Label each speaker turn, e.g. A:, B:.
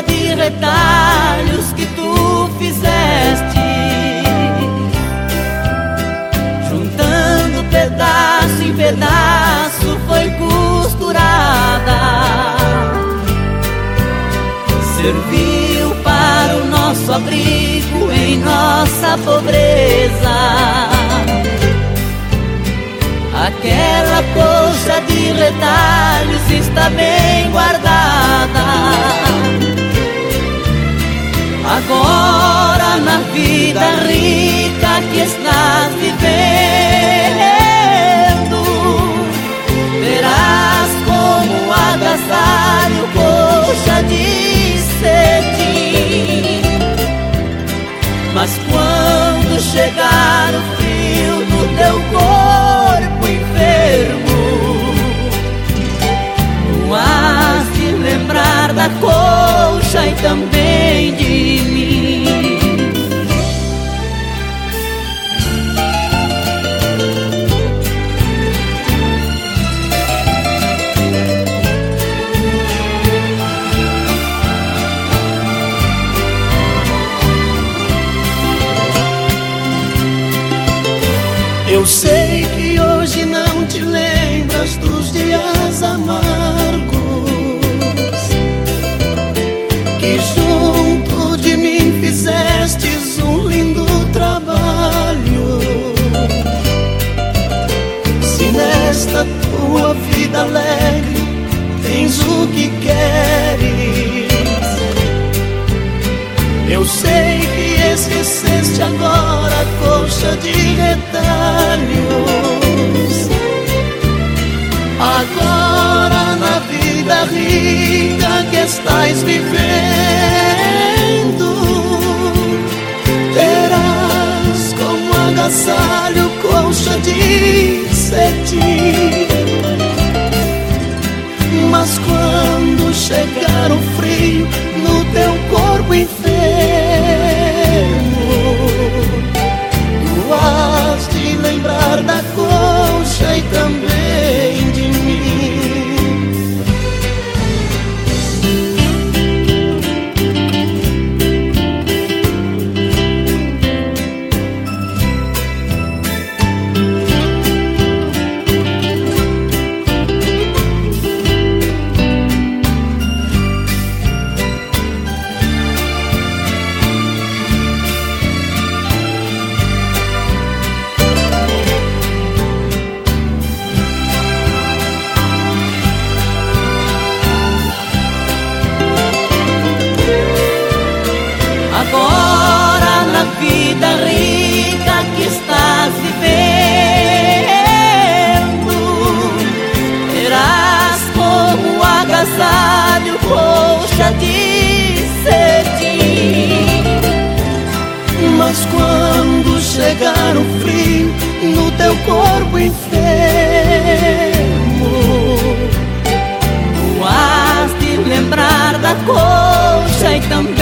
A: de retalhos que tu fizeste, juntando pedaço em pedaço, foi costurada, serviu para o nosso abrigo em nossa pobreza. Aquela colcha de retalhos está bem guardada. Agora na vida rica que estás vivendo, verás como agasalho colcha de cetim. Mas quando chegar o frio no teu corpo da colcha e também
B: Eu sei que hoje não te lembras dos dias amargos nesta tua vida alegre esqueceste agora a coxa de retalhos. Agora na vida rica que estás vivendo, terás como agasalho colcha de cetim. Mas quando chegar o frio no teu corpo enfermo, vida rica que estás vivendo. Terás como
A: agasalho colcha de cetim.
B: Mas quando chegar o frio no teu corpo enfermo, tu has de lembrar da colcha e também.